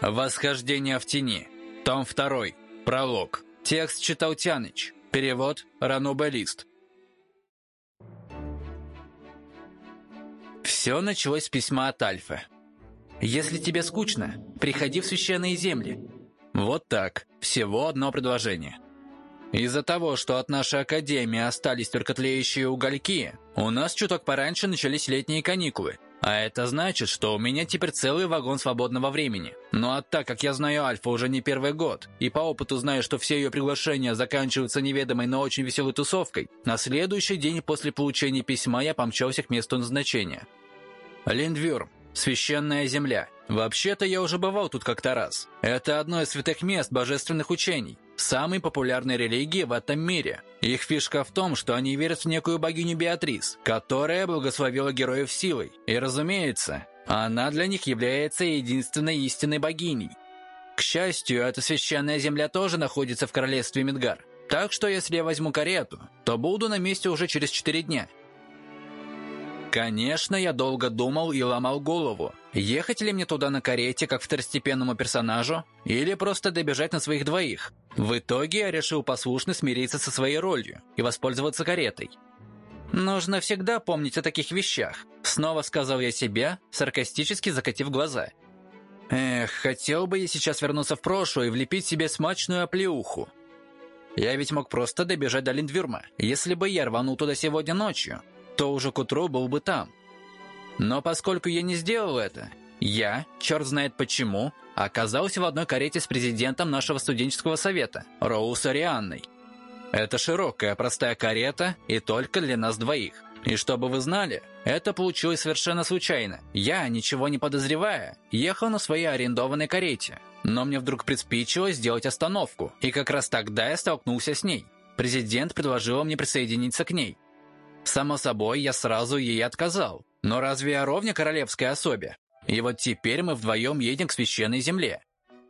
Восхождение в тени. Том 2. Пролог. Текст читал Тяныч. Перевод Ранубалист. Все началось с письма от Альфы. «Если тебе скучно, приходи в священные земли». Вот так. Всего одно предложение. Из-за того, что от нашей академии остались только тлеющие угольки, у нас чуток пораньше начались летние каникулы – а это значит, что у меня теперь целый вагон свободного времени. Ну а так как я знаю Альфа уже не первый год, и по опыту знаю, что все ее приглашения заканчиваются неведомой, но очень веселой тусовкой, на следующий день после получения письма я помчался к месту назначения. Линдвюрм. Священная земля. Вообще-то я уже бывал тут как-то раз. Это одно из святых мест божественных учений самой популярной религии в этом мире. Их фишка в том, что они верят в некую богиню Беатрис, которая благословила героев силой. И разумеется, она для них является единственной истинной богиней. К счастью, эта священная земля тоже находится в королевстве Мидгар. Так что если я возьму карету, то буду на месте уже через 4 дня. Конечно, я долго думал и ломал голову. Ехать ли мне туда на карете, как второстепенному персонажу, или просто добежать на своих двоих? В итоге я решил послушно смириться со своей ролью и воспользоваться каретой. «Нужно всегда помнить о таких вещах», — снова сказал я себе, саркастически закатив глаза. «Эх, хотел бы я сейчас вернуться в прошлое и влепить себе смачную оплеуху. Я ведь мог просто добежать до Линдвюрма, если бы я рванул туда сегодня ночью то уже к утру был бы там. Но поскольку я не сделал это, я, черт знает почему, оказался в одной карете с президентом нашего студенческого совета, Роуз Арианной. Это широкая, простая карета и только для нас двоих. И чтобы вы знали, это получилось совершенно случайно. Я, ничего не подозревая, ехал на своей арендованной карете. Но мне вдруг приспичило сделать остановку, и как раз тогда я столкнулся с ней. Президент предложил мне присоединиться к ней. Само собой, я сразу ей отказал. Но разве я ровня королевской особе? И вот теперь мы вдвоем едем к священной земле.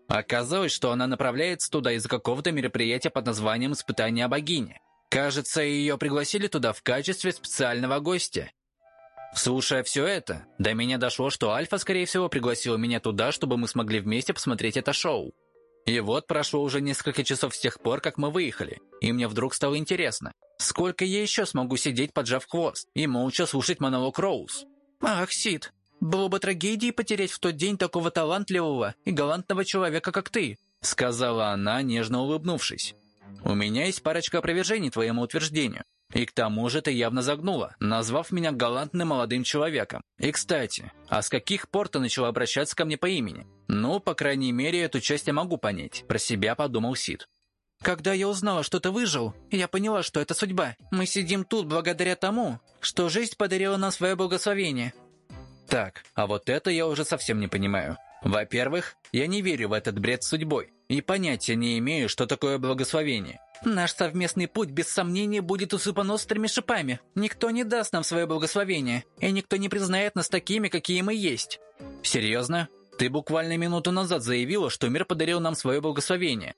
Оказалось, что она направляется туда из-за какого-то мероприятия под названием «Испытание богини». Кажется, ее пригласили туда в качестве специального гостя. Слушая все это, до меня дошло, что Альфа, скорее всего, пригласила меня туда, чтобы мы смогли вместе посмотреть это шоу. И вот прошло уже несколько часов с тех пор, как мы выехали, и мне вдруг стало интересно, сколько я еще смогу сидеть, поджав хвост, и молча слушать монолог Роуз? Ах, Сид, было бы трагедией потерять в тот день такого талантливого и галантного человека, как ты, сказала она, нежно улыбнувшись. У меня есть парочка опровержений твоему утверждению. И к тому же ты явно загнула, назвав меня галантным молодым человеком. И, кстати, а с каких пор ты начала обращаться ко мне по имени? Ну, по крайней мере, эту часть я могу понять, про себя подумал Сид. Когда я узнала, что ты выжил, я поняла, что это судьба. Мы сидим тут благодаря тому, что жизнь подарила нам свое благословение. Так, а вот это я уже совсем не понимаю. Во-первых, я не верю в этот бред судьбой и понятия не имею, что такое благословение. Наш совместный путь без сомнения будет усыпан острыми шипами. Никто не даст нам свое благословение, и никто не признает нас такими, какие мы есть. Серьезно? Ты буквально минуту назад заявила, что мир подарил нам свое благословение.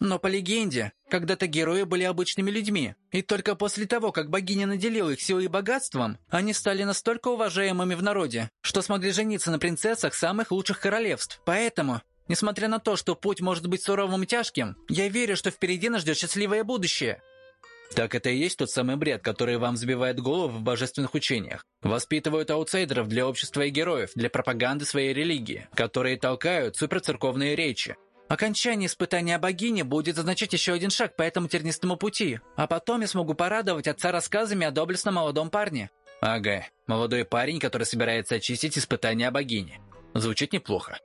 Но по легенде, когда-то герои были обычными людьми, и только после того, как богиня наделила их силой и богатством, они стали настолько уважаемыми в народе, что смогли жениться на принцессах самых лучших королевств. Поэтому, несмотря на то, что путь может быть суровым и тяжким, я верю, что впереди нас ждет счастливое будущее. Так это и есть тот самый бред, который вам взбивает голову в божественных учениях. Воспитывают аутсайдеров для общества и героев, для пропаганды своей религии, которые толкают суперцерковные речи, Окончание испытания богини будет означать еще один шаг по этому тернистому пути, а потом я смогу порадовать отца рассказами о доблестном молодом парне. Ага, молодой парень, который собирается очистить испытание богини. Звучит неплохо.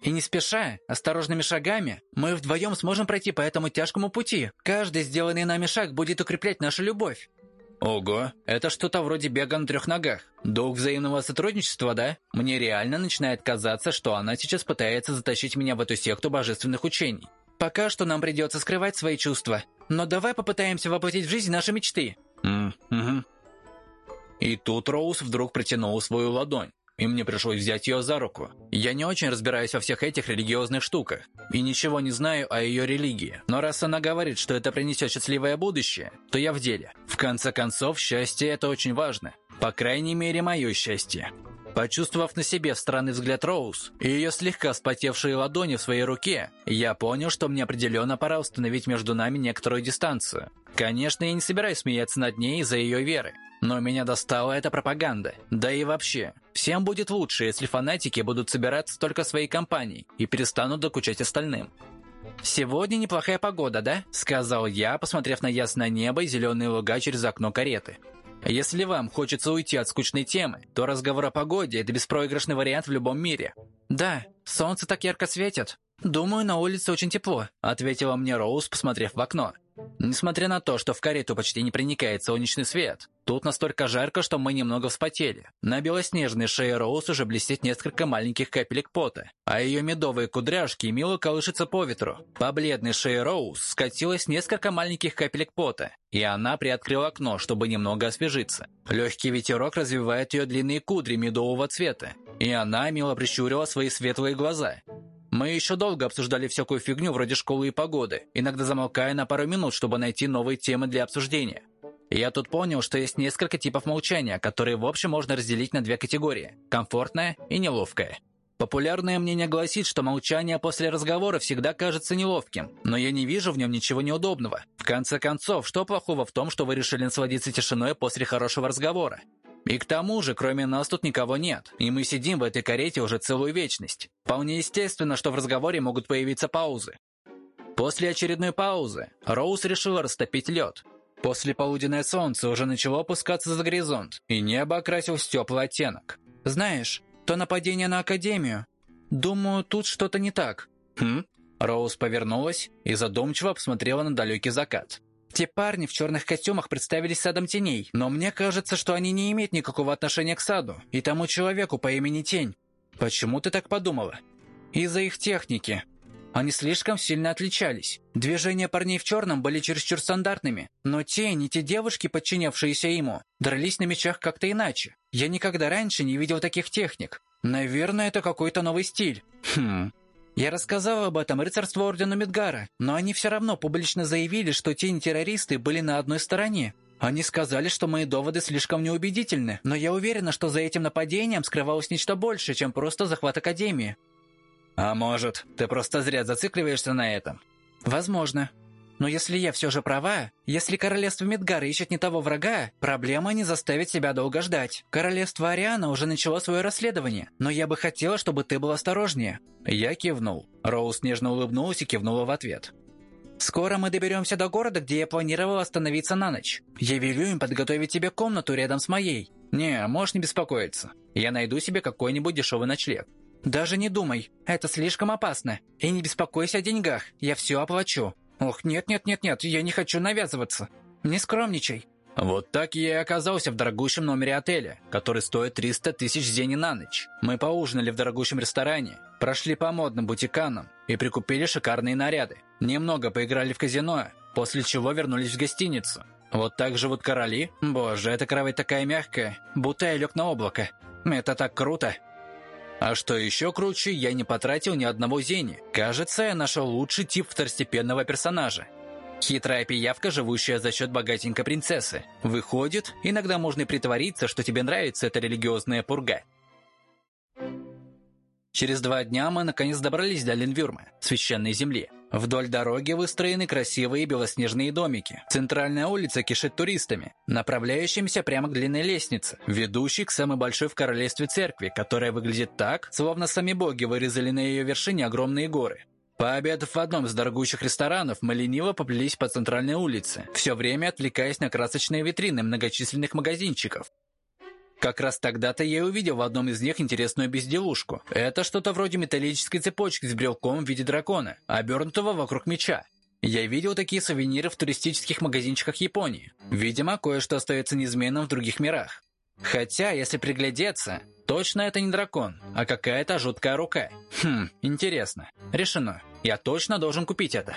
И не спеша, осторожными шагами, мы вдвоем сможем пройти по этому тяжкому пути. Каждый сделанный нами шаг будет укреплять нашу любовь. Ого, это что-то вроде бега на трех ногах. Долг взаимного сотрудничества, да? Мне реально начинает казаться, что она сейчас пытается затащить меня в эту секту божественных учений. Пока что нам придется скрывать свои чувства. Но давай попытаемся воплотить в жизнь наши мечты. Mm, угу. И тут Роуз вдруг протянул свою ладонь и мне пришлось взять ее за руку. Я не очень разбираюсь во всех этих религиозных штуках и ничего не знаю о ее религии. Но раз она говорит, что это принесет счастливое будущее, то я в деле. В конце концов, счастье – это очень важно. По крайней мере, мое счастье. Почувствовав на себе странный взгляд Роуз и ее слегка вспотевшие ладони в своей руке, я понял, что мне определенно пора установить между нами некоторую дистанцию. Конечно, я не собираюсь смеяться над ней из-за ее веры, но меня достала эта пропаганда. Да и вообще, всем будет лучше, если фанатики будут собираться только своей компанией и перестанут докучать остальным. «Сегодня неплохая погода, да?» – сказал я, посмотрев на ясное небо и зеленые луга через окно кареты. Если вам хочется уйти от скучной темы, то разговор о погоде – это беспроигрышный вариант в любом мире. «Да, солнце так ярко светит. Думаю, на улице очень тепло», – ответила мне Роуз, посмотрев в окно. Несмотря на то, что в карету почти не проникает солнечный свет, тут настолько жарко, что мы немного вспотели. На белоснежной шее Роуз уже блестит несколько маленьких капелек пота, а ее медовые кудряшки мило колышутся по ветру. По бледной шее Роуз скатилось несколько маленьких капелек пота, и она приоткрыла окно, чтобы немного освежиться. Легкий ветерок развивает ее длинные кудри медового цвета, и она мило прищурила свои светлые глаза. Мы еще долго обсуждали всякую фигню вроде школы и погоды, иногда замолкая на пару минут, чтобы найти новые темы для обсуждения. Я тут понял, что есть несколько типов молчания, которые в общем можно разделить на две категории – комфортное и неловкое. Популярное мнение гласит, что молчание после разговора всегда кажется неловким, но я не вижу в нем ничего неудобного. В конце концов, что плохого в том, что вы решили насладиться тишиной после хорошего разговора? И к тому же, кроме нас тут никого нет, и мы сидим в этой карете уже целую вечность. Вполне естественно, что в разговоре могут появиться паузы. После очередной паузы Роуз решила растопить лед. После полуденное солнце уже начало опускаться за горизонт, и небо окрасилось в теплый оттенок. «Знаешь, то нападение на Академию. Думаю, тут что-то не так». «Хм?» Роуз повернулась и задумчиво посмотрела на далекий закат. Те парни в черных костюмах представились садом теней, но мне кажется, что они не имеют никакого отношения к саду и тому человеку по имени Тень. Почему ты так подумала? Из-за их техники. Они слишком сильно отличались. Движения парней в черном были чересчур стандартными, но Тень и те девушки, подчинявшиеся ему, дрались на мечах как-то иначе. Я никогда раньше не видел таких техник. Наверное, это какой-то новый стиль. Хм, я рассказал об этом рыцарству Ордену Медгара, но они все равно публично заявили, что тени-террористы были на одной стороне. Они сказали, что мои доводы слишком неубедительны, но я уверена, что за этим нападением скрывалось нечто большее, чем просто захват Академии. А может, ты просто зря зацикливаешься на этом? Возможно. Но если я все же права, если королевство Мидгара ищет не того врага, проблема не заставит себя долго ждать. Королевство Ариана уже начало свое расследование, но я бы хотела, чтобы ты был осторожнее». Я кивнул. Роуз нежно улыбнулась и кивнула в ответ. «Скоро мы доберемся до города, где я планировал остановиться на ночь. Я велю им подготовить тебе комнату рядом с моей. Не, можешь не беспокоиться. Я найду себе какой-нибудь дешевый ночлег. «Даже не думай, это слишком опасно. И не беспокойся о деньгах, я все оплачу. «Ох, нет-нет-нет-нет, я не хочу навязываться. Не скромничай». Вот так я и оказался в дорогущем номере отеля, который стоит 300 тысяч зени на ночь. Мы поужинали в дорогущем ресторане, прошли по модным бутиканам и прикупили шикарные наряды. Немного поиграли в казино, после чего вернулись в гостиницу. Вот так живут короли? Боже, эта кровать такая мягкая, будто я лег на облако. Это так круто. А что еще круче, я не потратил ни одного зени. Кажется, я нашел лучший тип второстепенного персонажа. Хитрая пиявка, живущая за счет богатенькой принцессы. Выходит, иногда можно притвориться, что тебе нравится эта религиозная пурга. Через два дня мы наконец добрались до Ленвюрма, священной земли. Вдоль дороги выстроены красивые белоснежные домики. Центральная улица кишит туристами, направляющимися прямо к длинной лестнице, ведущей к самой большой в королевстве церкви, которая выглядит так, словно сами боги вырезали на ее вершине огромные горы. Пообедав в одном из дорогущих ресторанов, мы лениво поплелись по центральной улице, все время отвлекаясь на красочные витрины многочисленных магазинчиков. Как раз тогда-то я и увидел в одном из них интересную безделушку. Это что-то вроде металлической цепочки с брелком в виде дракона, обернутого вокруг меча. Я видел такие сувениры в туристических магазинчиках Японии. Видимо, кое-что остается неизменным в других мирах. Хотя, если приглядеться, точно это не дракон, а какая-то жуткая рука. Хм, интересно. Решено. Я точно должен купить это.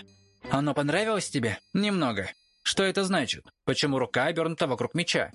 Оно понравилось тебе? Немного. Что это значит? Почему рука обернута вокруг меча?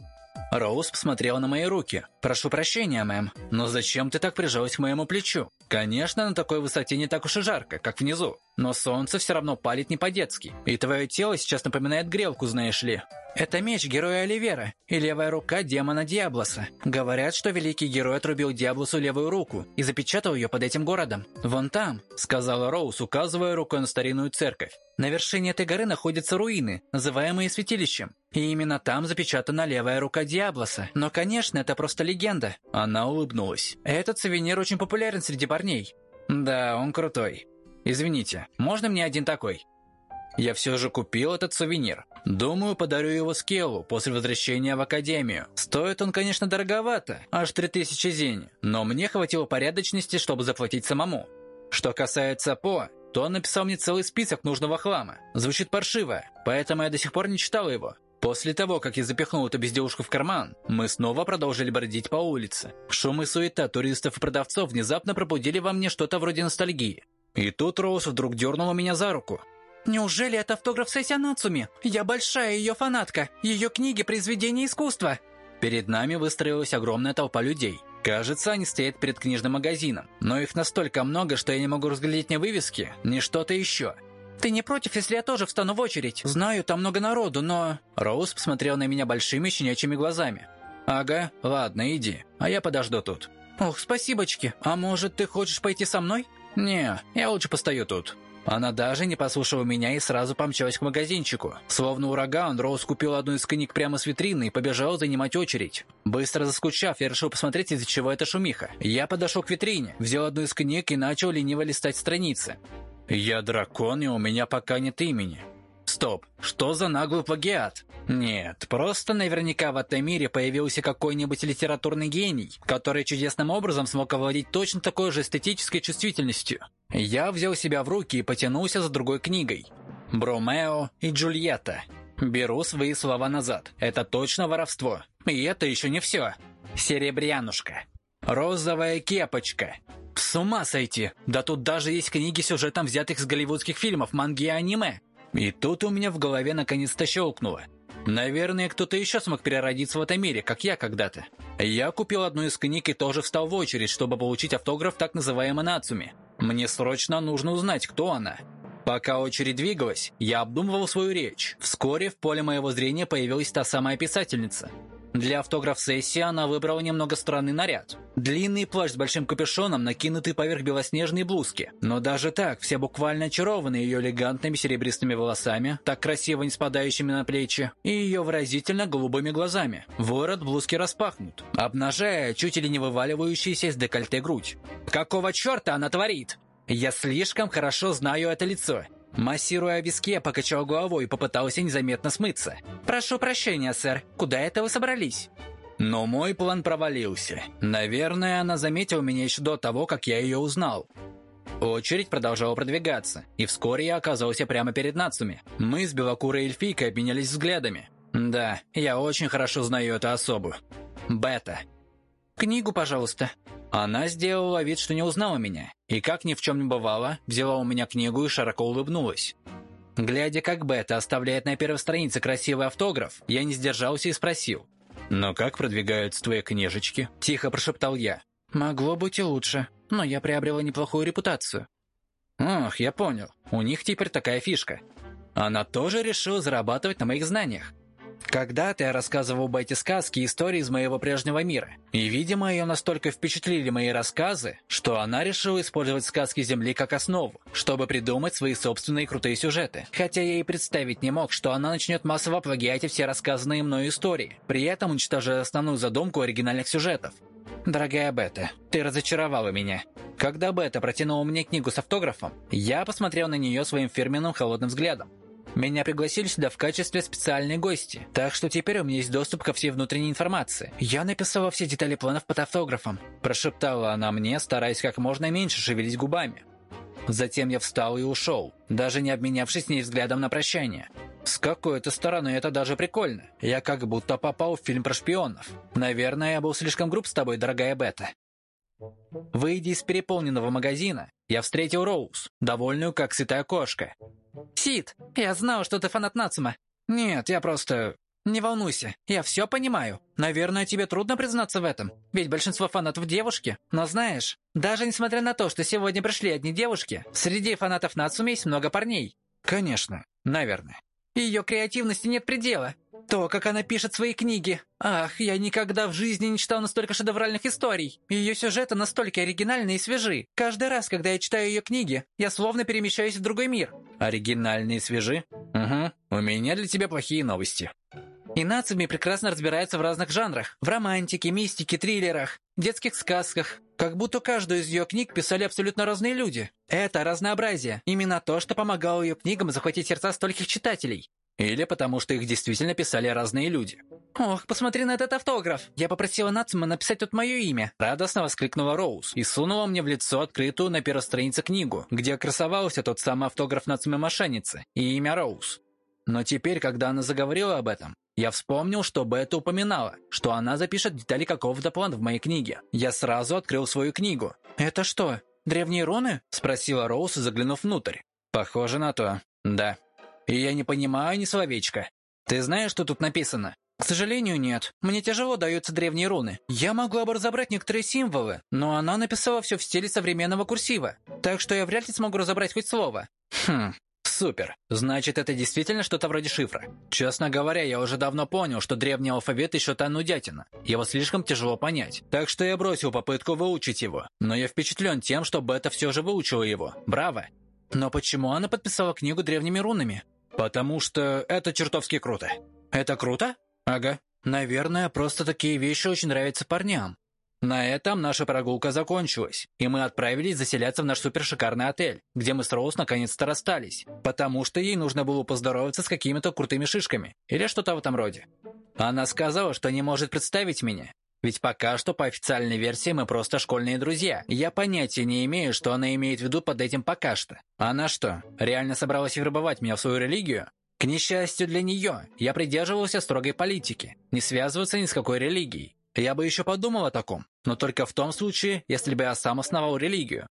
Роуз посмотрела на мои руки. «Прошу прощения, мэм, но зачем ты так прижалась к моему плечу?» Конечно, на такой высоте не так уж и жарко, как внизу. Но солнце все равно палит не по-детски. И твое тело сейчас напоминает грелку, знаешь ли. Это меч героя Оливера и левая рука демона Диаблоса. Говорят, что великий герой отрубил Диаблосу левую руку и запечатал ее под этим городом. «Вон там», — сказала Роуз, указывая рукой на старинную церковь. «На вершине этой горы находятся руины, называемые святилищем. И именно там запечатана левая рука Диаблоса. Но, конечно, это просто легенда». Она улыбнулась. «Этот сувенир очень популярен среди парней». «Да, он крутой. Извините, можно мне один такой?» Я все же купил этот сувенир. Думаю, подарю его Скеллу после возвращения в Академию. Стоит он, конечно, дороговато, аж 3000 зень, но мне хватило порядочности, чтобы заплатить самому. Что касается По, то он написал мне целый список нужного хлама. Звучит паршиво, поэтому я до сих пор не читал его. После того, как я запихнул эту безделушку в карман, мы снова продолжили бродить по улице. Шум и суета туристов и продавцов внезапно пробудили во мне что-то вроде ностальгии. И тут Роуз вдруг дернула меня за руку. Неужели это автограф Сэси Нацуми? Я большая ее фанатка. Ее книги – произведения искусства. Перед нами выстроилась огромная толпа людей. Кажется, они стоят перед книжным магазином. Но их настолько много, что я не могу разглядеть ни вывески, ни что-то еще. «Ты не против, если я тоже встану в очередь? Знаю, там много народу, но...» Роуз посмотрел на меня большими щенячьими глазами. «Ага, ладно, иди, а я подожду тут». «Ох, спасибочки. А может, ты хочешь пойти со мной?» «Не, я лучше постою тут». Она даже не послушала меня и сразу помчалась к магазинчику. Словно ураган, Роуз купил одну из книг прямо с витрины и побежал занимать очередь. Быстро заскучав, я решил посмотреть, из-за чего это шумиха. Я подошел к витрине, взял одну из книг и начал лениво листать страницы. «Я дракон, и у меня пока нет имени». Стоп, что за наглый плагиат? Нет, просто наверняка в этом мире появился какой-нибудь литературный гений, который чудесным образом смог овладеть точно такой же эстетической чувствительностью. Я взял себя в руки и потянулся за другой книгой. «Бромео и Джульетта». Беру свои слова назад. Это точно воровство. И это еще не все. Серебрянушка. Розовая кепочка. С ума сойти! Да тут даже есть книги сюжетом, взятых с голливудских фильмов, манги и аниме. И тут у меня в голове наконец-то щелкнуло. Наверное, кто-то еще смог переродиться в этом мире, как я когда-то. Я купил одну из книг и тоже встал в очередь, чтобы получить автограф так называемой Нацуми. Мне срочно нужно узнать, кто она. Пока очередь двигалась, я обдумывал свою речь. Вскоре в поле моего зрения появилась та самая писательница. Для автограф-сессии она выбрала немного странный наряд. Длинный плащ с большим капюшоном, накинутый поверх белоснежной блузки. Но даже так, все буквально очарованы ее элегантными серебристыми волосами, так красиво не спадающими на плечи, и ее выразительно голубыми глазами. Ворот блузки распахнут, обнажая чуть ли не вываливающуюся из декольте грудь. Какого черта она творит? Я слишком хорошо знаю это лицо. Массируя виски, я покачал головой и попытался незаметно смыться. «Прошу прощения, сэр. Куда это вы собрались?» Но мой план провалился. Наверное, она заметила меня еще до того, как я ее узнал. Очередь продолжала продвигаться, и вскоре я оказался прямо перед Нацуми. Мы с белокурой эльфийкой обменялись взглядами. Да, я очень хорошо знаю эту особу. Бета. «Книгу, пожалуйста», она сделала вид, что не узнала меня, и как ни в чем не бывало, взяла у меня книгу и широко улыбнулась. Глядя, как Бета оставляет на первой странице красивый автограф, я не сдержался и спросил. «Но как продвигаются твои книжечки?» – тихо прошептал я. «Могло быть и лучше, но я приобрела неплохую репутацию». «Ох, я понял. У них теперь такая фишка. Она тоже решила зарабатывать на моих знаниях. Когда-то я рассказывал бы эти сказки и истории из моего прежнего мира. И, видимо, ее настолько впечатлили мои рассказы, что она решила использовать сказки Земли как основу, чтобы придумать свои собственные крутые сюжеты. Хотя я и представить не мог, что она начнет массово плагиать все рассказанные мною истории, при этом уничтожая основную задумку оригинальных сюжетов. Дорогая Бета, ты разочаровала меня. Когда Бета протянула мне книгу с автографом, я посмотрел на нее своим фирменным холодным взглядом. Меня пригласили сюда в качестве специальной гости, так что теперь у меня есть доступ ко всей внутренней информации. Я написала все детали планов под автографом. Прошептала она мне, стараясь как можно меньше шевелить губами. Затем я встал и ушел, даже не обменявшись с ней взглядом на прощание. С какой-то стороны это даже прикольно. Я как будто попал в фильм про шпионов. Наверное, я был слишком груб с тобой, дорогая Бета. Выйдя из переполненного магазина, я встретил Роуз, довольную как сытая кошка. «Сид, я знал, что ты фанат Нацума». «Нет, я просто... Не волнуйся, я все понимаю. Наверное, тебе трудно признаться в этом, ведь большинство фанатов девушки. Но знаешь, даже несмотря на то, что сегодня пришли одни девушки, среди фанатов Нацуми есть много парней. Конечно, наверное. Ее креативности нет предела. То, как она пишет свои книги. Ах, я никогда в жизни не читал настолько шедевральных историй. Ее сюжеты настолько оригинальны и свежи. Каждый раз, когда я читаю ее книги, я словно перемещаюсь в другой мир. Оригинальные и свежи? Угу. У меня для тебя плохие новости. И прекрасно разбирается в разных жанрах. В романтике, мистике, триллерах, детских сказках. Как будто каждую из ее книг писали абсолютно разные люди. Это разнообразие. Именно то, что помогало ее книгам захватить сердца стольких читателей. Или потому что их действительно писали разные люди. «Ох, посмотри на этот автограф! Я попросила Нацума написать тут мое имя!» Радостно воскликнула Роуз и сунула мне в лицо открытую на первой странице книгу, где красовался тот самый автограф Нацумы-мошенницы и имя Роуз. Но теперь, когда она заговорила об этом, я вспомнил, что Бета упоминала, что она запишет детали какого-то плана в моей книге. Я сразу открыл свою книгу. «Это что, древние руны?» – спросила Роуз, заглянув внутрь. «Похоже на то, да. И я не понимаю ни словечка. Ты знаешь, что тут написано?» «К сожалению, нет. Мне тяжело даются древние руны. Я бы разобрать некоторые символы, но она написала все в стиле современного курсива, так что я вряд ли смогу разобрать хоть слово». «Хм, Супер. Значит, это действительно что-то вроде шифра. Честно говоря, я уже давно понял, что древний алфавит еще та нудятина. Его слишком тяжело понять. Так что я бросил попытку выучить его. Но я впечатлен тем, что Бета все же выучила его. Браво. Но почему она подписала книгу древними рунами? Потому что это чертовски круто. Это круто? Ага. Наверное, просто такие вещи очень нравятся парням. На этом наша прогулка закончилась, и мы отправились заселяться в наш супершикарный отель, где мы с Роуз наконец-то расстались, потому что ей нужно было поздороваться с какими-то крутыми шишками, или что-то в этом роде. Она сказала, что не может представить меня, ведь пока что по официальной версии мы просто школьные друзья. Я понятия не имею, что она имеет в виду под этим «пока что». Она что, реально собралась вербовать меня в свою религию? К несчастью для нее, я придерживался строгой политики, не связываться ни с какой религией. Я бы еще подумал о таком, но только в том случае, если бы я сам основал религию.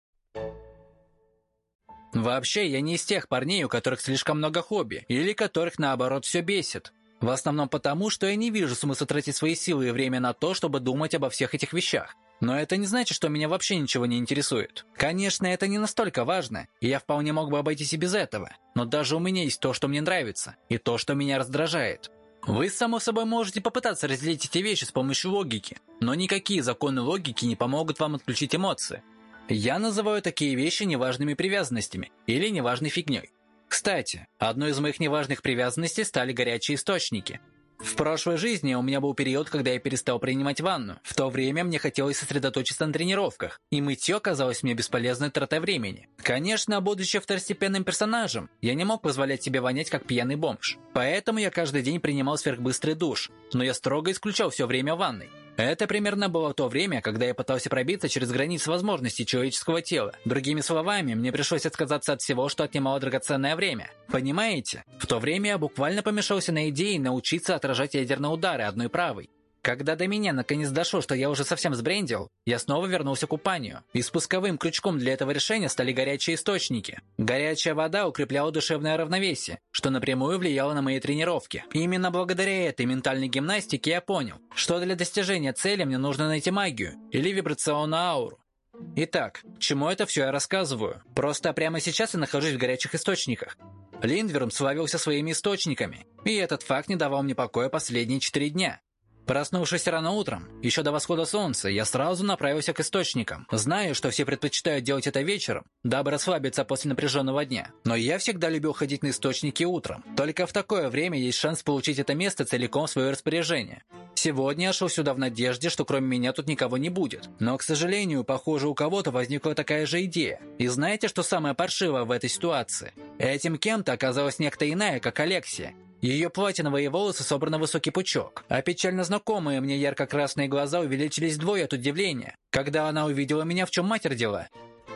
Вообще, я не из тех парней, у которых слишком много хобби, или которых, наоборот, все бесит. В основном потому, что я не вижу смысла тратить свои силы и время на то, чтобы думать обо всех этих вещах. Но это не значит, что меня вообще ничего не интересует. Конечно, это не настолько важно, и я вполне мог бы обойтись и без этого. Но даже у меня есть то, что мне нравится, и то, что меня раздражает. Вы, само собой, можете попытаться разделить эти вещи с помощью логики, но никакие законы логики не помогут вам отключить эмоции. Я называю такие вещи неважными привязанностями или неважной фигней. Кстати, одной из моих неважных привязанностей стали горячие источники – в прошлой жизни у меня был период, когда я перестал принимать ванну. В то время мне хотелось сосредоточиться на тренировках, и мытье казалось мне бесполезной тратой времени. Конечно, будучи второстепенным персонажем, я не мог позволять себе вонять как пьяный бомж. Поэтому я каждый день принимал сверхбыстрый душ, но я строго исключал все время ванной. Это примерно было то время, когда я пытался пробиться через границы возможностей человеческого тела. Другими словами, мне пришлось отказаться от всего, что отнимало драгоценное время. Понимаете? В то время я буквально помешался на идее научиться отражать ядерные удары одной правой. Когда до меня наконец дошло, что я уже совсем сбрендил, я снова вернулся к купанию. И спусковым крючком для этого решения стали горячие источники. Горячая вода укрепляла душевное равновесие, что напрямую влияло на мои тренировки. И именно благодаря этой ментальной гимнастике я понял, что для достижения цели мне нужно найти магию или вибрационную ауру. Итак, чему это все я рассказываю? Просто прямо сейчас я нахожусь в горячих источниках. Линдверм славился своими источниками, и этот факт не давал мне покоя последние четыре дня. Проснувшись рано утром, еще до восхода солнца, я сразу направился к источникам. Знаю, что все предпочитают делать это вечером, дабы расслабиться после напряженного дня. Но я всегда любил ходить на источники утром. Только в такое время есть шанс получить это место целиком в свое распоряжение. Сегодня я шел сюда в надежде, что кроме меня тут никого не будет. Но, к сожалению, похоже, у кого-то возникла такая же идея. И знаете, что самое паршивое в этой ситуации? Этим кем-то оказалась некто иная, как Алексия. Ее платиновые волосы собраны в высокий пучок, а печально знакомые мне ярко-красные глаза увеличились вдвое от удивления, когда она увидела меня, в чем матерь дела.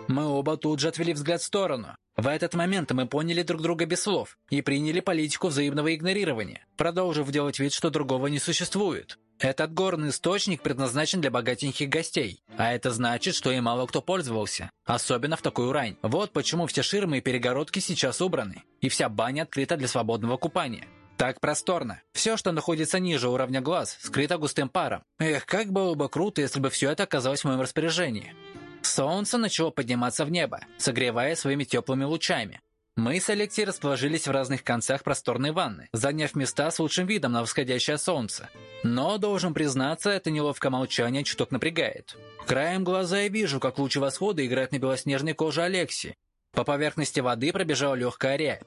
Мы оба тут же отвели взгляд в сторону. В этот момент мы поняли друг друга без слов и приняли политику взаимного игнорирования, продолжив делать вид, что другого не существует. Этот горный источник предназначен для богатеньких гостей, а это значит, что и мало кто пользовался, особенно в такую рань. Вот почему все ширмы и перегородки сейчас убраны, и вся баня открыта для свободного купания. Так просторно. Все, что находится ниже уровня глаз, скрыто густым паром. Эх, как было бы круто, если бы все это оказалось в моем распоряжении. Солнце начало подниматься в небо, согревая своими теплыми лучами. Мы с Алексеем расположились в разных концах просторной ванны, заняв места с лучшим видом на восходящее солнце. Но, должен признаться, это неловкое молчание чуток напрягает. Краем глаза я вижу, как лучи восхода играют на белоснежной коже Алекси. По поверхности воды пробежала легкая рябь.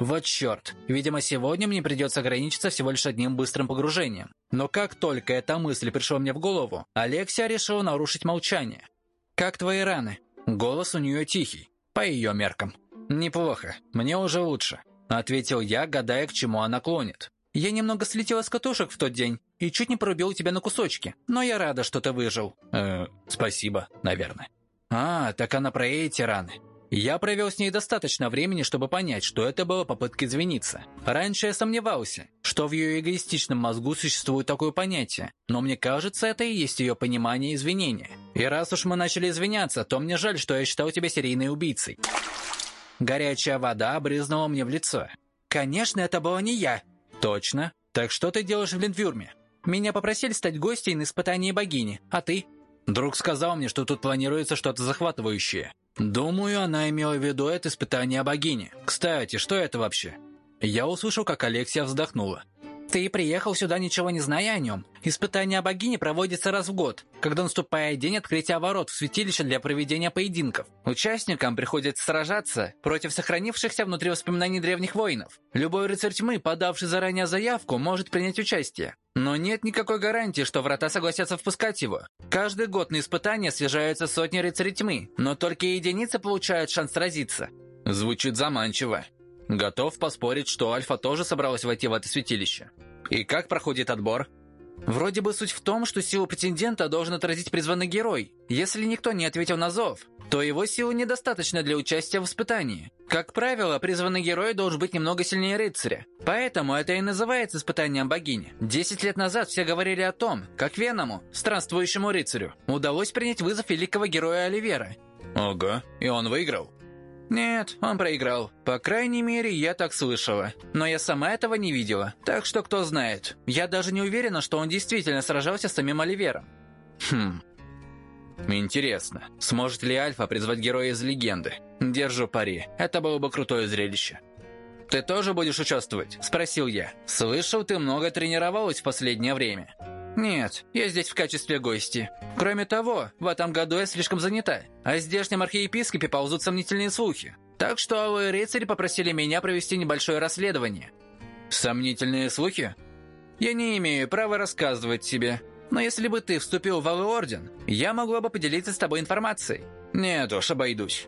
Вот черт, видимо, сегодня мне придется ограничиться всего лишь одним быстрым погружением. Но как только эта мысль пришла мне в голову, Алексия решила нарушить молчание. «Как твои раны?» Голос у нее тихий, по ее меркам. «Неплохо, мне уже лучше», — ответил я, гадая, к чему она клонит. «Я немного слетела с катушек в тот день и чуть не порубил тебя на кусочки, но я рада, что ты выжил». «Э, спасибо, наверное». «А, так она про эти раны. Я провел с ней достаточно времени, чтобы понять, что это была попытка извиниться. Раньше я сомневался, что в ее эгоистичном мозгу существует такое понятие, но мне кажется, это и есть ее понимание извинения. И раз уж мы начали извиняться, то мне жаль, что я считал тебя серийной убийцей. Горячая вода брызнула мне в лицо. Конечно, это была не я. Точно. Так что ты делаешь в Линдвюрме? Меня попросили стать гостей на испытании богини, а ты? Друг сказал мне, что тут планируется что-то захватывающее. Думаю, она имела в виду это испытание богини. Кстати, что это вообще? Я услышал, как Алексия вздохнула. Ты приехал сюда, ничего не зная о нем. Испытание богини проводится раз в год, когда наступает день открытия ворот в святилище для проведения поединков. Участникам приходится сражаться против сохранившихся внутри воспоминаний древних воинов. Любой рыцарь тьмы, подавший заранее заявку, может принять участие. Но нет никакой гарантии, что врата согласятся впускать его. Каждый год на испытания съезжаются сотни рыцарей тьмы, но только единицы получают шанс сразиться. Звучит заманчиво. Готов поспорить, что Альфа тоже собралась войти в это святилище. И как проходит отбор? Вроде бы суть в том, что силу претендента должен отразить призванный герой. Если никто не ответил на зов, то его силы недостаточно для участия в испытании. Как правило, призванный герой должен быть немного сильнее рыцаря. Поэтому это и называется испытанием богини. Десять лет назад все говорили о том, как Веному, странствующему рыцарю, удалось принять вызов великого героя Оливера. Ого, и он выиграл. Нет, он проиграл. По крайней мере, я так слышала. Но я сама этого не видела. Так что кто знает. Я даже не уверена, что он действительно сражался с самим Оливером. Хм. Интересно, сможет ли Альфа призвать героя из легенды? Держу пари. Это было бы крутое зрелище. «Ты тоже будешь участвовать?» – спросил я. «Слышал, ты много тренировалась в последнее время». «Нет, я здесь в качестве гости. Кроме того, в этом году я слишком занята, а в здешнем архиепископе ползут сомнительные слухи. Так что алые рыцари попросили меня провести небольшое расследование». «Сомнительные слухи?» «Я не имею права рассказывать тебе. Но если бы ты вступил в Алый Орден, я могла бы поделиться с тобой информацией». «Нет уж, обойдусь.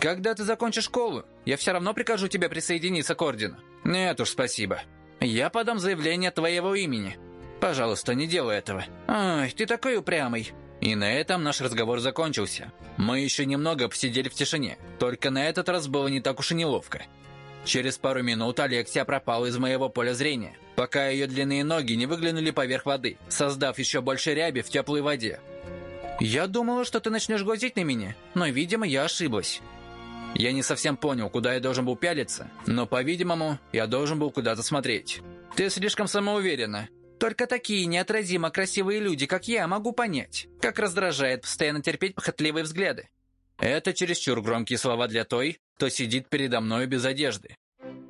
Когда ты закончишь школу, я все равно прикажу тебе присоединиться к Ордену». «Нет уж, спасибо. Я подам заявление твоего имени». Пожалуйста, не делай этого. Ай, ты такой упрямый. И на этом наш разговор закончился. Мы еще немного посидели в тишине, только на этот раз было не так уж и неловко. Через пару минут Алексия пропала из моего поля зрения, пока ее длинные ноги не выглянули поверх воды, создав еще больше ряби в теплой воде. «Я думала, что ты начнешь глазеть на меня, но, видимо, я ошиблась». Я не совсем понял, куда я должен был пялиться, но, по-видимому, я должен был куда-то смотреть. «Ты слишком самоуверена. Только такие неотразимо красивые люди, как я, могу понять, как раздражает постоянно терпеть похотливые взгляды. Это чересчур громкие слова для той, кто сидит передо мной без одежды.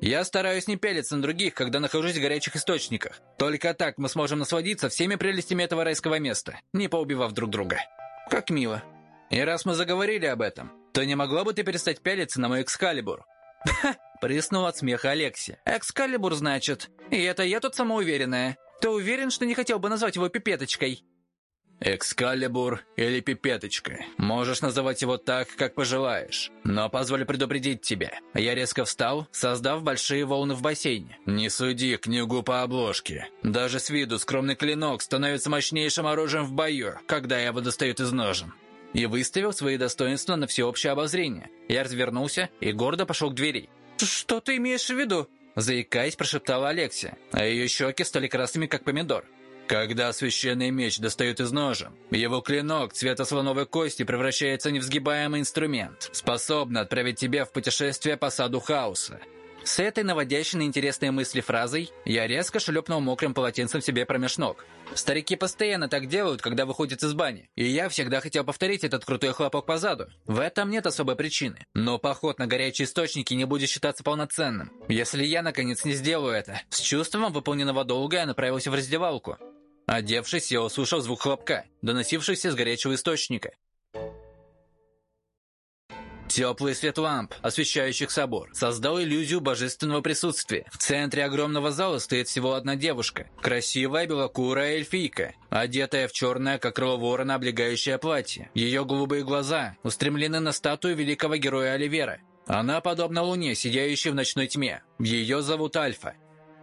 Я стараюсь не пялиться на других, когда нахожусь в горячих источниках. Только так мы сможем насладиться всеми прелестями этого райского места, не поубивав друг друга. Как мило. И раз мы заговорили об этом, то не могла бы ты перестать пялиться на мой экскалибур? Ха! От смеха Алекси. Экскалибур, значит. И это я тут самоуверенная. Ты уверен, что не хотел бы назвать его пипеточкой?» «Экскалибур или пипеточка. Можешь называть его так, как пожелаешь. Но позволь предупредить тебя. Я резко встал, создав большие волны в бассейне. Не суди книгу по обложке. Даже с виду скромный клинок становится мощнейшим оружием в бою, когда его достают из ножен». И выставил свои достоинства на всеобщее обозрение. Я развернулся и гордо пошел к двери. «Что ты имеешь в виду?» Заикаясь, прошептала Алексия, а ее щеки стали красными, как помидор. Когда священный меч достают из ножа, его клинок цвета слоновой кости превращается в невзгибаемый инструмент, способный отправить тебя в путешествие по саду хаоса. С этой наводящей на интересные мысли фразой я резко шлепнул мокрым полотенцем себе промеж ног. Старики постоянно так делают, когда выходят из бани, и я всегда хотел повторить этот крутой хлопок по заду. В этом нет особой причины. Но поход на горячие источники не будет считаться полноценным. Если я, наконец, не сделаю это, с чувством выполненного долга я направился в раздевалку. Одевшись, я услышал звук хлопка, доносившийся с горячего источника. Теплый свет ламп, освещающих собор, создал иллюзию божественного присутствия. В центре огромного зала стоит всего одна девушка. Красивая белокурая эльфийка, одетая в черное, как крыло ворона, облегающее платье. Ее голубые глаза устремлены на статую великого героя Оливера. Она подобна луне, сияющей в ночной тьме. Ее зовут Альфа.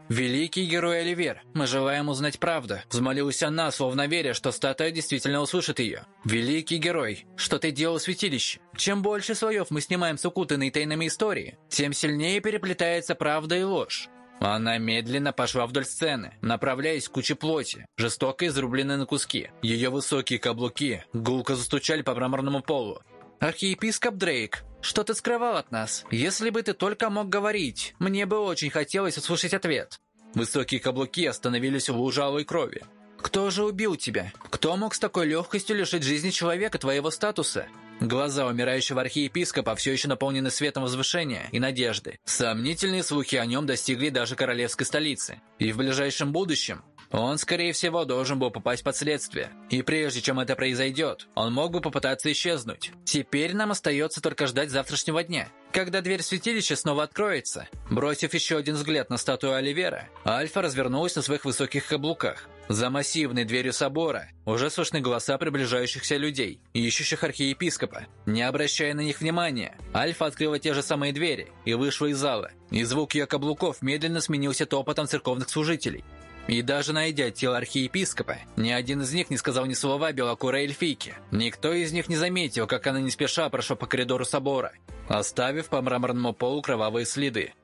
«Великий герой Оливер, мы желаем узнать правду», – взмолилась она, словно веря, что статуя действительно услышит ее. «Великий герой, что ты делал в святилище? Чем больше слоев мы снимаем с укутанной тайнами истории, тем сильнее переплетается правда и ложь. Она медленно пошла вдоль сцены, направляясь к куче плоти, жестоко изрубленной на куски. Ее высокие каблуки гулко застучали по мраморному полу. «Архиепископ Дрейк, что ты скрывал от нас? Если бы ты только мог говорить, мне бы очень хотелось услышать ответ». Высокие каблуки остановились в лужалой крови. «Кто же убил тебя? Кто мог с такой легкостью лишить жизни человека твоего статуса?» Глаза умирающего архиепископа все еще наполнены светом возвышения и надежды. Сомнительные слухи о нем достигли даже королевской столицы. И в ближайшем будущем он, скорее всего, должен был попасть под следствие. И прежде чем это произойдет, он мог бы попытаться исчезнуть. Теперь нам остается только ждать завтрашнего дня, когда дверь святилища снова откроется. Бросив еще один взгляд на статую Оливера, Альфа развернулась на своих высоких каблуках. За массивной дверью собора уже слышны голоса приближающихся людей, ищущих архиепископа. Не обращая на них внимания, Альфа открыла те же самые двери и вышла из зала. И звук ее каблуков медленно сменился топотом церковных служителей. И даже найдя тело архиепископа, ни один из них не сказал ни слова белокурой эльфийке. Никто из них не заметил, как она не спеша прошла по коридору собора, оставив по мраморному полу кровавые следы.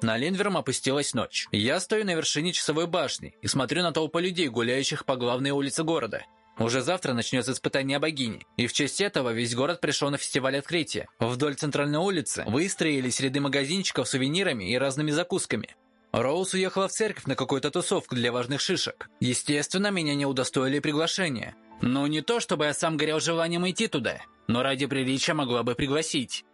На Линверм опустилась ночь. Я стою на вершине часовой башни и смотрю на толпу людей, гуляющих по главной улице города. Уже завтра начнется испытание богини, и в честь этого весь город пришел на фестиваль открытия. Вдоль центральной улицы выстроились ряды магазинчиков с сувенирами и разными закусками. Роуз уехала в церковь на какую-то тусовку для важных шишек. Естественно, меня не удостоили приглашения. Ну, не то, чтобы я сам горел желанием идти туда, но ради приличия могла бы пригласить.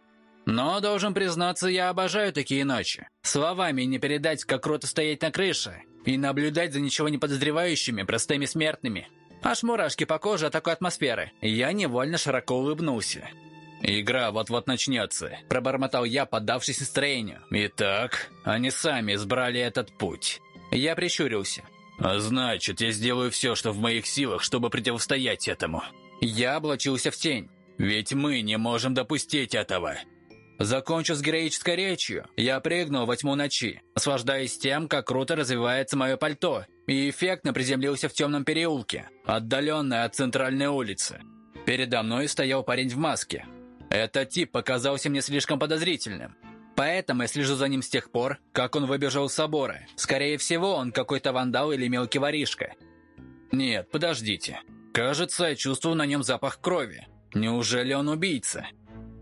Но, должен признаться, я обожаю такие ночи. Словами не передать, как круто стоять на крыше и наблюдать за ничего не подозревающими простыми смертными. Аж мурашки по коже от такой атмосферы. Я невольно широко улыбнулся. «Игра вот-вот начнется», – пробормотал я, поддавшись настроению. «Итак, они сами избрали этот путь». Я прищурился. «А значит, я сделаю все, что в моих силах, чтобы противостоять этому». Я облачился в тень. «Ведь мы не можем допустить этого». Закончив с героической речью, я прыгнул во тьму ночи, наслаждаясь тем, как круто развивается мое пальто, и эффектно приземлился в темном переулке, отдаленной от центральной улицы. Передо мной стоял парень в маске, этот тип показался мне слишком подозрительным. Поэтому я слежу за ним с тех пор, как он выбежал из собора. Скорее всего, он какой-то вандал или мелкий воришка. Нет, подождите. Кажется, я чувствую на нем запах крови. Неужели он убийца?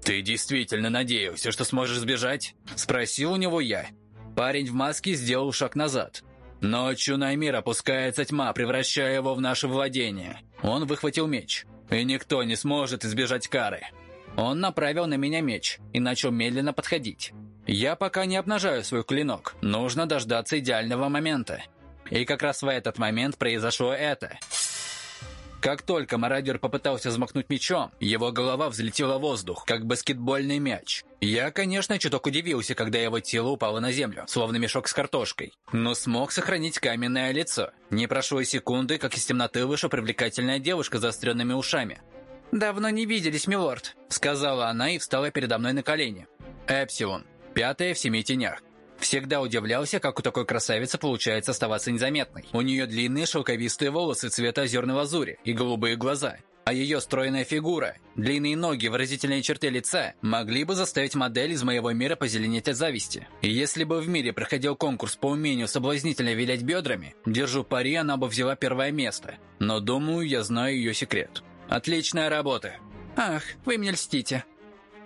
«Ты действительно надеялся, что сможешь сбежать?» Спросил у него я. Парень в маске сделал шаг назад. Ночью на мир опускается тьма, превращая его в наше владение. Он выхватил меч. И никто не сможет избежать кары. Он направил на меня меч и начал медленно подходить. Я пока не обнажаю свой клинок. Нужно дождаться идеального момента. И как раз в этот момент произошло это. Как только мародер попытался взмахнуть мечом, его голова взлетела в воздух, как баскетбольный мяч. Я, конечно, чуток удивился, когда его тело упало на землю, словно мешок с картошкой, но смог сохранить каменное лицо. Не прошло и секунды, как из темноты вышла привлекательная девушка с заостренными ушами. «Давно не виделись, милорд», — сказала она и встала передо мной на колени. Эпсилон, пятая в семи тенях. Всегда удивлялся, как у такой красавицы получается оставаться незаметной. У нее длинные шелковистые волосы цвета озерной лазури и голубые глаза. А ее стройная фигура, длинные ноги, выразительные черты лица могли бы заставить модель из моего мира позеленеть от зависти. И если бы в мире проходил конкурс по умению соблазнительно вилять бедрами, держу пари, она бы взяла первое место. Но думаю, я знаю ее секрет. Отличная работа. Ах, вы мне льстите.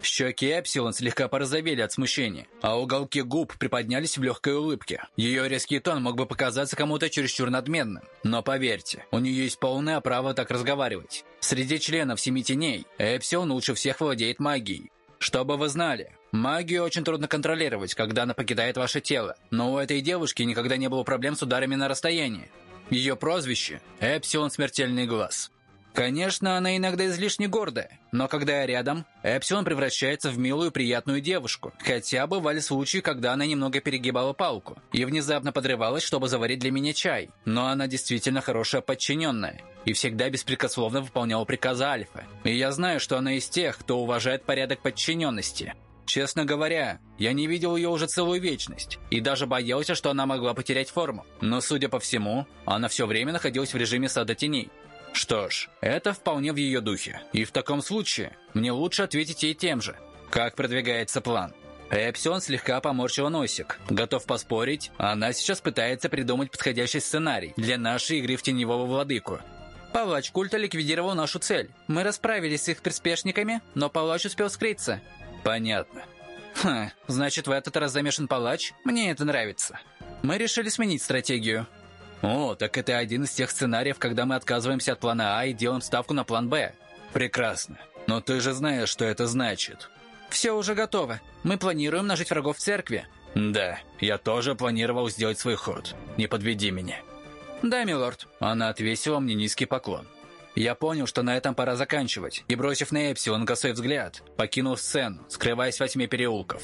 Щеки Эпсилон слегка порозовели от смущения, а уголки губ приподнялись в легкой улыбке. Ее резкий тон мог бы показаться кому-то чересчур надменным. Но поверьте, у нее есть полное право так разговаривать. Среди членов Семи Теней Эпсилон лучше всех владеет магией. Чтобы вы знали, магию очень трудно контролировать, когда она покидает ваше тело. Но у этой девушки никогда не было проблем с ударами на расстоянии. Ее прозвище – Эпсилон Смертельный Глаз. Конечно, она иногда излишне гордая, но когда я рядом, Эпсилон превращается в милую приятную девушку. Хотя бывали случаи, когда она немного перегибала палку и внезапно подрывалась, чтобы заварить для меня чай. Но она действительно хорошая подчиненная и всегда беспрекословно выполняла приказы Альфа. И я знаю, что она из тех, кто уважает порядок подчиненности. Честно говоря, я не видел ее уже целую вечность и даже боялся, что она могла потерять форму. Но, судя по всему, она все время находилась в режиме сада теней. Что ж, это вполне в ее духе. И в таком случае мне лучше ответить ей тем же. Как продвигается план? Эпсион слегка поморщила носик. Готов поспорить, она сейчас пытается придумать подходящий сценарий для нашей игры в теневого владыку. Палач культа ликвидировал нашу цель. Мы расправились с их приспешниками, но палач успел скрыться. Понятно. Хм, значит, в этот раз замешан палач? Мне это нравится. Мы решили сменить стратегию. О, так это один из тех сценариев, когда мы отказываемся от плана А и делаем ставку на план Б. Прекрасно. Но ты же знаешь, что это значит. Все уже готово. Мы планируем нажить врагов в церкви. Да, я тоже планировал сделать свой ход. Не подведи меня. Да, милорд. Она отвесила мне низкий поклон. Я понял, что на этом пора заканчивать, и, бросив на Эпсилон косой взгляд, покинул сцену, скрываясь во тьме переулков.